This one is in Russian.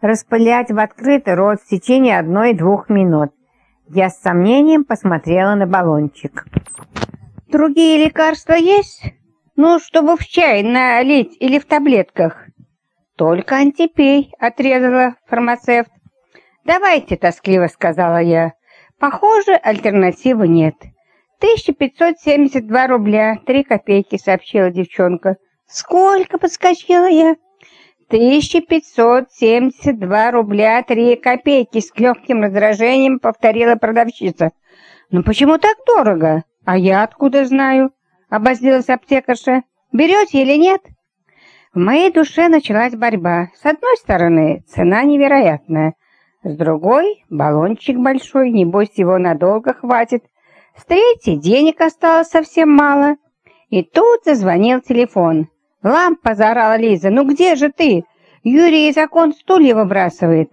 распылять в открытый рот в течение одной-двух минут. Я с сомнением посмотрела на баллончик. «Другие лекарства есть? Ну, чтобы в чай налить или в таблетках?» «Только антипей», — отрезала фармацевт. «Давайте», — тоскливо сказала я. «Похоже, альтернативы нет». «1572 рубля, три копейки», — сообщила девчонка. «Сколько?» — подскочила я. «1572 рубля, три копейки», — с легким раздражением повторила продавщица. «Ну почему так дорого? А я откуда знаю?» — обозлилась аптекарша. «Берете или нет?» В моей душе началась борьба. С одной стороны, цена невероятная. С другой, баллончик большой, небось его надолго хватит. С третьей, денег осталось совсем мало. И тут зазвонил телефон. «Лампа!» — заорала Лиза. «Ну где же ты? Юрий из окон стулья выбрасывает».